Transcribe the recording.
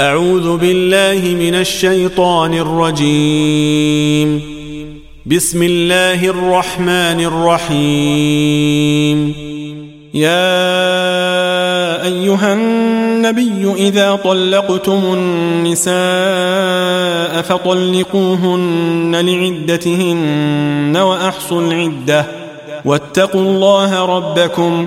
أعوذ بالله من الشيطان الرجيم. بسم الله الرحمن الرحيم. يا أيها النبي إذا طلقتم النساء فطلقوهن لعدتهن وأحصوا العدة. واتقوا الله ربكم